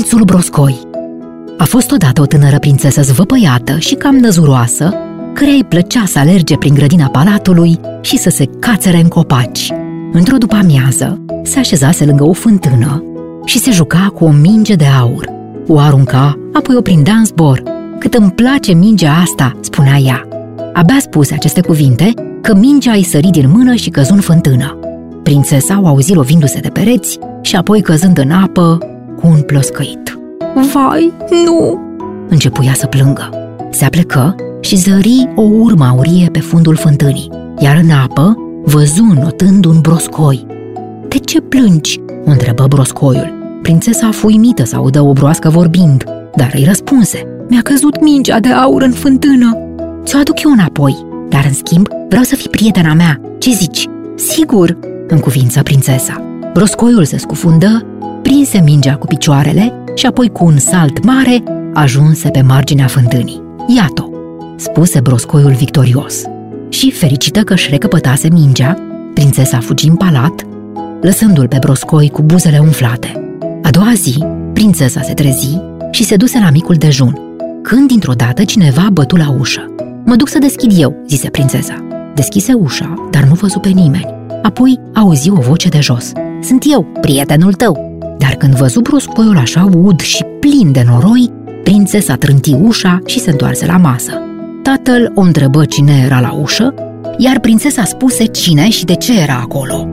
Prințul Broscoi A fost odată o tânără prințesă zvăpăiată și cam năzuroasă, care îi plăcea să alerge prin grădina palatului și să se cațere în copaci. Într-o după-amiază, se așezase lângă o fântână și se juca cu o minge de aur. O arunca, apoi o prindea în zbor. Cât îmi place mingea asta, spunea ea. Abia spuse aceste cuvinte, că mingea îi sări din mână și căzu în fântână. Prințesa o auzi lovindu-se de pereți și apoi căzând în apă cu un ploscăit. Vai, nu! Începuia să plângă. Se aplecă și zări o urmă aurie pe fundul fântânii, iar în apă văzu notând un broscoi. De ce plângi?" o întrebă broscoiul. Prințesa a fuimită să audă o broască vorbind, dar îi răspunse. Mi-a căzut mingea de aur în fântână. Ți-o aduc eu înapoi, dar în schimb vreau să fii prietena mea. Ce zici? Sigur, cuvință prințesa. Broscoiul se scufundă, prinse mingea cu picioarele și apoi cu un salt mare ajunse pe marginea fântânii. Iată, spuse broscoiul victorios. Și fericită că își recăpătase mingea, prințesa fugi în palat, lăsându-l pe broscoi cu buzele umflate. A doua zi, prințesa se trezi și se duse la micul dejun, când dintr-o dată cineva bătu la ușă. Mă duc să deschid eu, zise prințesa. Deschise ușa, dar nu văzu pe nimeni. Apoi auzi o voce de jos. Sunt eu, prietenul tău. Dar când văzu broscoiul așa ud și plin de noroi, prințesa trânti ușa și se întoarse la masă. Tatăl o întrebă cine era la ușă, iar prințesa spuse cine și de ce era acolo.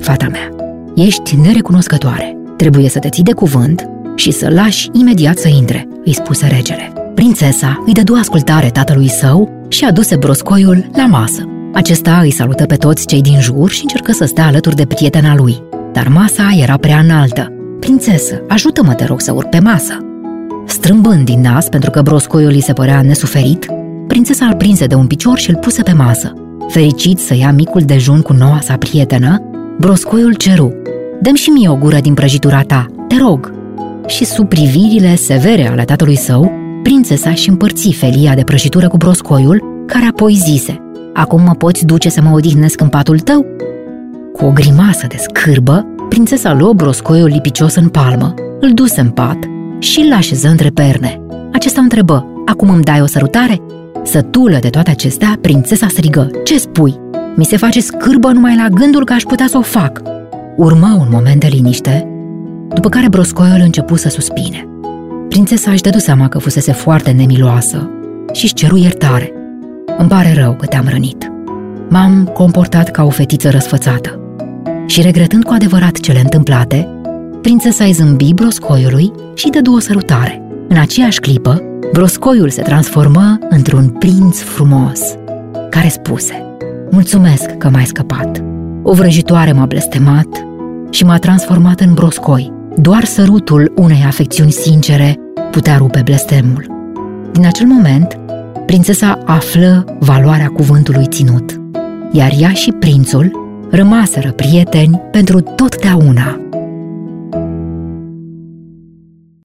Fata mea, ești nerecunoscătoare. Trebuie să te ții de cuvânt și să lași imediat să intre, îi spuse regele. Prințesa îi dădu ascultare tatălui său și aduse broscoiul la masă. Acesta îi salută pe toți cei din jur și încercă să stea alături de prietena lui. Dar masa era prea înaltă. Prințesă, ajută-mă, te rog, să urc pe masă. Strâmbând din nas, pentru că broscoiul îi se părea nesuferit, prințesa îl prinse de un picior și îl puse pe masă. Fericit să ia micul dejun cu noua sa prietenă, broscoiul ceru. Dăm și mie o gură din prăjitura ta, te rog. Și sub privirile severe ale tatălui său, prințesa și împărți felia de prăjitură cu broscoiul, care apoi zise, Acum mă poți duce să mă odihnesc în patul tău?" Cu o grimasă de scârbă, prințesa luă broscoiul lipicios în palmă, îl duse în pat și îl așeză între perne. Acesta întrebă, acum îmi dai o sărutare? Sătulă de toate acestea, prințesa strigă, ce spui? Mi se face scârbă numai la gândul că aș putea să o fac. Urmă un moment de liniște, după care broscoiul începu să suspine. Prințesa își dădu seama că fusese foarte nemiloasă și își ceru iertare. Îmi pare rău că te-am rănit. M-am comportat ca o fetiță răsfățată. Și regretând cu adevărat cele întâmplate, prințesa îi zâmbi broscoiului și dădu o sărutare. În aceeași clipă, broscoiul se transformă într-un prinț frumos, care spuse Mulțumesc că m-ai scăpat. O vrăjitoare m-a blestemat și m-a transformat în broscoi. Doar sărutul unei afecțiuni sincere putea rupe blestemul. Din acel moment, prințesa află valoarea cuvântului ținut, iar ea și prințul rămaseră prieteni pentru totdeauna.